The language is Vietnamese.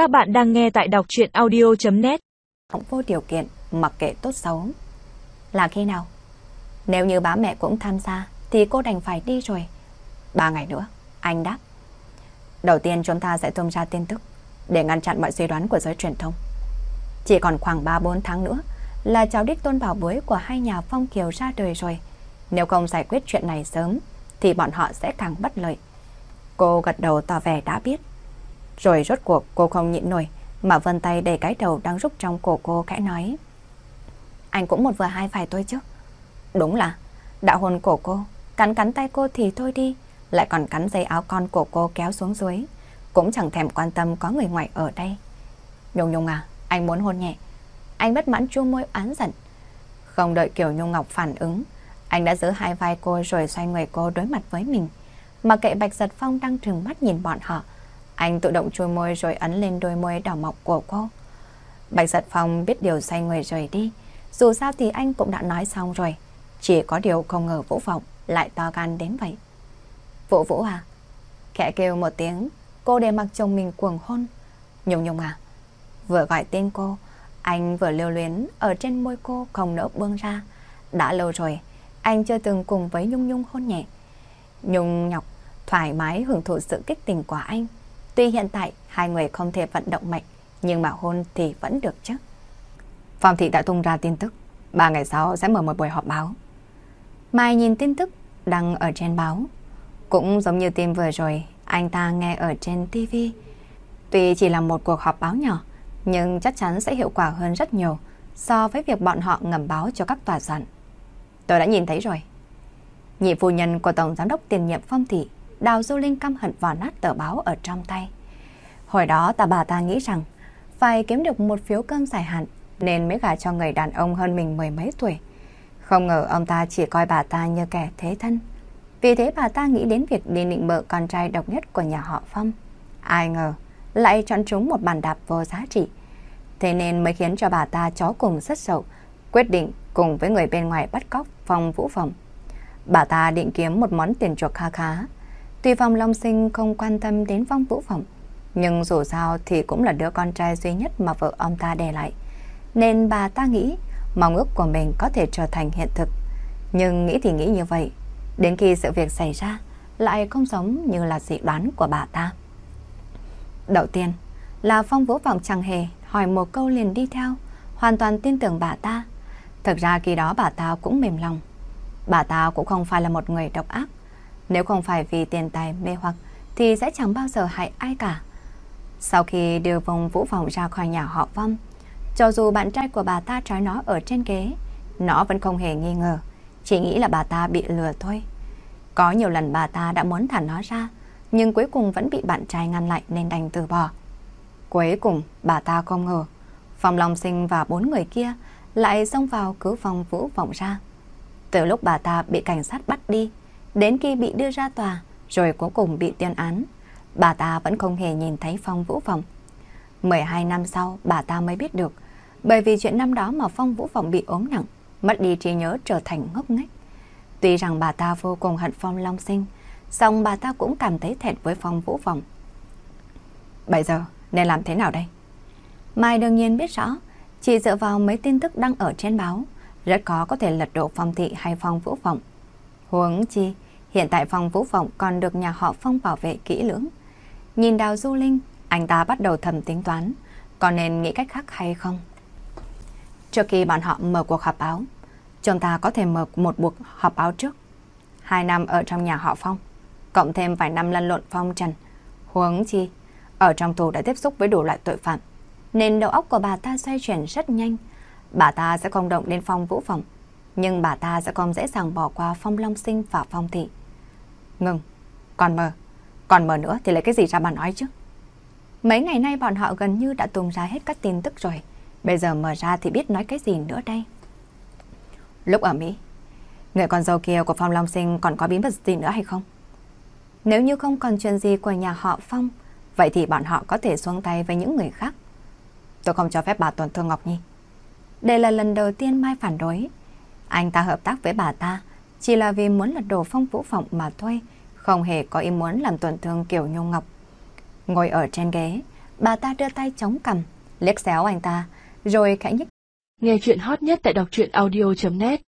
Các bạn đang nghe tại đọc chuyện audio.net Không vô điều kiện, mặc kệ tốt xấu. Là khi nào? Nếu như bá mẹ cũng tham gia, thì cô đành phải đi rồi. Ba ngày nữa, anh đáp. Đầu tiên chúng ta sẽ thông ra tin tức để ngăn chặn mọi suy đoán của giới truyền thông. Chỉ còn khoảng 3-4 tháng nữa là cháu đích tôn bảo bối của hai nhà Phong Kiều ra đời rồi. Nếu không giải quyết chuyện này sớm, thì bọn họ sẽ càng bất lợi. Cô gật đầu tỏ vẻ đã biết. Rồi rốt cuộc cô không nhịn nổi, mà vân tay đầy cái đầu đang rút trong cổ cô khẽ nói. Anh cũng một vừa hai phải tôi chứ. Đúng là, đã hôn cổ cô, cắn cắn tay cô thì thôi đi, lại còn cắn dây áo con của cô kéo xuống dưới. Cũng chẳng thèm quan tâm có người ngoài ở đây. Nhung Nhung à, anh muốn hôn nhẹ. Anh bất mãn chu môi án giận. Không đợi Kiều Nhung Ngọc phản ứng, anh đã giữ hai vai cô rồi xoay người cô đối mặt với mình. Mà kệ Bạch Giật Phong đang trừng mắt nhìn bọn họ. Anh tự động chui môi rồi ấn lên đôi môi đỏ mọng của cô. Bạch Giật Phong biết điều say người rời đi. Dù sao thì anh cũng đã nói xong rồi. Chỉ có điều không ngờ Vũ Vọng lại to gan đến vậy. Vũ Vũ à? Khẽ kêu một tiếng, cô để mặc chồng mình cuồng hôn. Nhung Nhung à? Vừa gọi tên cô, anh vừa lưu luyến ở trên môi cô không nỡ buông ra. Đã lâu rồi, anh chưa từng cùng với Nhung Nhung hôn nhẹ. Nhung nhọc, thoải mái hưởng thụ sự kích tình của anh. Tuy hiện tại hai người không thể vận động mạnh, nhưng mà hôn thì vẫn được chứ. Phong thị đã tung ra tin tức, ba ngày sau sẽ mở một buổi họp báo. Mai nhìn tin tức đăng ở trên báo. Cũng giống như tin vừa rồi, anh ta nghe ở trên TV. Tuy chỉ là một cuộc họp báo nhỏ, nhưng chắc chắn sẽ hiệu quả hơn rất nhiều so với việc bọn họ ngầm báo cho các tòa soạn. Tôi đã nhìn thấy rồi. Nhị phu nhân của Tổng Giám đốc tiền nhiệm Phong Thị, Đào Du Linh căm hận vào nát tờ báo ở trong tay. Hồi đó ta bà ta nghĩ rằng phải kiếm được một phiếu cơm dài hạn nên mới gả cho người đàn ông hơn mình mười mấy tuổi. Không ngờ ông ta chỉ coi bà ta như kẻ thế thân. Vì thế bà ta nghĩ đến việc đi định bợ con trai độc nhất của nhà họ Phong. Ai ngờ lại chọn chúng một bàn đạp vô giá trị. Thế nên mới khiến cho bà ta chó cùng rất sầu, quyết định cùng với người bên ngoài bắt cóc Phong Vũ Phòng. Bà ta định kiếm một món tiền chuộc kha khá. Tuy Phong Long Sinh không quan tâm đến Phong Vũ phỏng, nhưng dù sao thì cũng là đứa con trai duy nhất mà vợ ông ta để lại. Nên bà ta nghĩ mong ước của mình có thể trở thành hiện thực. Nhưng nghĩ thì nghĩ như vậy, đến khi sự việc xảy ra, lại không giống như là dự đoán của bà ta. Đầu tiên là Phong Vũ phỏng chẳng hề hỏi một câu liền đi theo, hoàn toàn tin tưởng bà ta. Thực ra khi đó bà ta cũng mềm lòng. Bà ta cũng không phải là một người độc ác. Nếu không phải vì tiền tài mê hoặc thì sẽ chẳng bao giờ hại ai cả. Sau khi đưa vùng Vũ vòng ra khỏi nhà họ Vong, cho dù bạn trai của bà ta trói nó ở trên ghế, nó vẫn không hề nghi ngờ, chỉ nghĩ là bà ta bị lừa thôi. Có nhiều lần bà ta đã muốn thả nó ra, nhưng cuối cùng vẫn bị bạn trai ngăn lại nên đành từ bỏ. Cuối cùng, bà ta không ngờ, Phòng Long Sinh và bốn người kia lại xông vào cứu phòng Vũ Vọng ra. Từ lúc bà ta bị cảnh sát bắt đi, đến khi bị đưa ra tòa, rồi cuối cùng bị tuyên án, bà ta vẫn không hề nhìn thấy Phong Vũ Vọng. 12 năm sau, bà ta mới biết được, bởi vì chuyện năm đó mà Phong Vũ phòng bị ốm nặng, mất đi trí nhớ trở thành ngốc nghếch. Tuy rằng bà ta vô cùng hận Phong Long Sinh, song bà ta cũng cảm thấy thẹn với Phong Vũ phòng. Bây giờ, nên làm thế nào đây? Mai đương nhiên biết rõ, chỉ dựa vào mấy tin tức đăng ở trên báo, rất khó có thể lật đổ Phong Thị hay Phong Vũ Vọng. Huống chi, hiện tại phòng Vũ Vọng còn được nhà họ Phong bảo vệ kỹ lưỡng. Nhìn Đào Du Linh, anh ta bắt đầu thầm tính toán, có nên nghĩ cách khác hay không? Trước khi bọn họ mở cuộc họp báo, chúng ta có thể mở một cuộc họp báo trước. Hai năm ở trong nhà họ Phong, cộng thêm vài năm lăn lộn phong trần. Huống chi, ở trong tù đã tiếp xúc với đủ loại tội phạm, nên đầu óc của bà ta xoay chuyển rất nhanh. Bà ta sẽ không động đến phong vũ phòng, nhưng bà ta sẽ không dễ dàng bỏ qua phong long sinh và phong thị. Ngừng, còn mờ, còn mờ nữa thì lấy cái gì ra bà nói chứ? Mấy ngày nay bọn họ gần như đã tung ra hết các tin tức rồi. Bây giờ mở ra thì biết nói cái gì nữa đây? Lúc ở Mỹ, người con dâu kia của Phong Long Sinh còn có bí mật gì nữa hay không? Nếu như không còn chuyện gì của nhà họ Phong, vậy thì bọn họ có thể xuống tay với những người khác. Tôi không cho phép bà tổn thương Ngọc Nhi. Đây là lần đầu tiên Mai phản đối. Anh ta hợp tác với bà ta chỉ là vì muốn lật đổ Phong Vũ Phộng mà thôi, không hề có ý muốn làm tổn thương Kiều Nhung Ngọc. Ngồi ở trên ghế, bà ta đưa tay chống cằm, liếc xéo anh ta, rồi khẽ nhích. Nghe chuyện hot nhất tại đọc truyện audio.net